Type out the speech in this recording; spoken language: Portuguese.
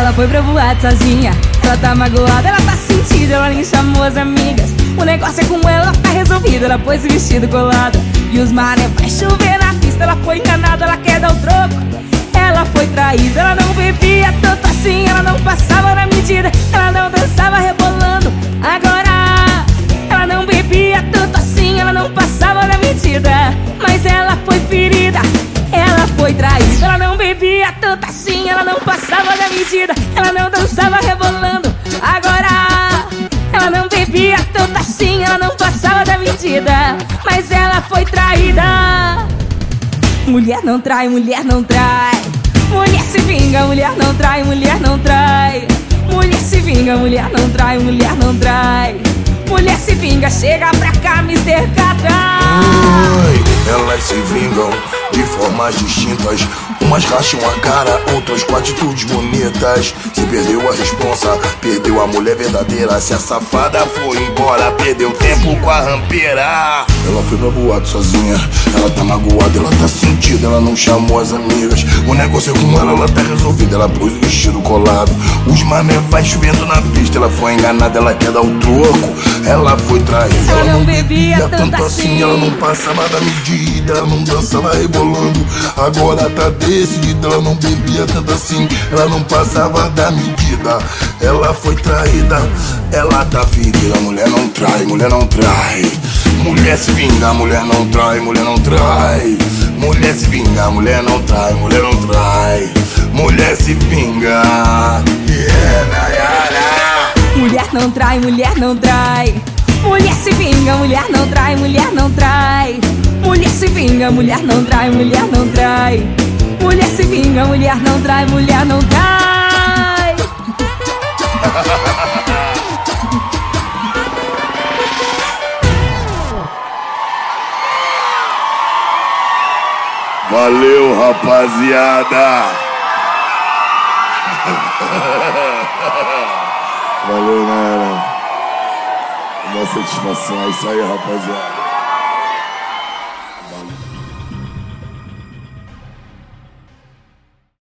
Ela foi pra boate sozinha, ela tá magoada, ela tá sentida, ela nem chamou as amigas. O negócio é com ela, tá resolvida, ela pôs o vestido colado. E os mané vai chover na pista, ela foi enganada, ela quer dar o troco. Ela foi traída, ela não bebia tanto assim, ela não passava na medida, ela não dançava rebolando. Agora, ela não bebia tanto assim, ela não passava na medida, mas ela foi ferida. Ela foi traída, ela não bebia tanto assim, ela não dançava rebolando. Agora, ela não bebia tanto assim, ela não passava da medida, mas ela foi traída. Mulher não trai, mulher não trai. Mulher se vinga, mulher não trai, mulher não trai. Mulher se vinga, mulher não trai, mulher não trai. Mulher se vinga, chega pra cá, Mr. Catra. Elas se vingam de formas distintas. Umas racham a cara, outras com atitudes bonitas. Se perdeu a responsa, perdeu a mulher verdadeira. Se a safada foi embora, perdeu tempo com a rampeira. Ela foi pra boate sozinha, ela tá magoada, ela tá sentida, ela não chamou as amigas. O negócio é com ela, ela tá resolvida, ela pôs o vestido colado. Os mané vai chovendo na pista, ela foi enganada, ela quer dar o troco. Ela foi traída, ela não bebia tanto assim, ela não passava da medida, ela não dançava rebolando. Agora tá decidida, ela não bebia tanto assim, ela não passava da medida. Ela foi traída, ela tá ferida, mulher não trai, mulher não trai. Mulher se vinga, mulher não trai, mulher não trai. Mulher se vinga, mulher não trai, mulher não trai. Mulher se vinga. Yeah, Mulher não trai, mulher não trai. Mulher se vinga, mulher não trai, mulher não trai. Mulher se vinga, mulher não trai, mulher não trai. Mulher se vinga, mulher não trai, mulher não trai. Valeu, rapaziada! Valeu, né? Uma satisfação. É isso aí, rapaziada.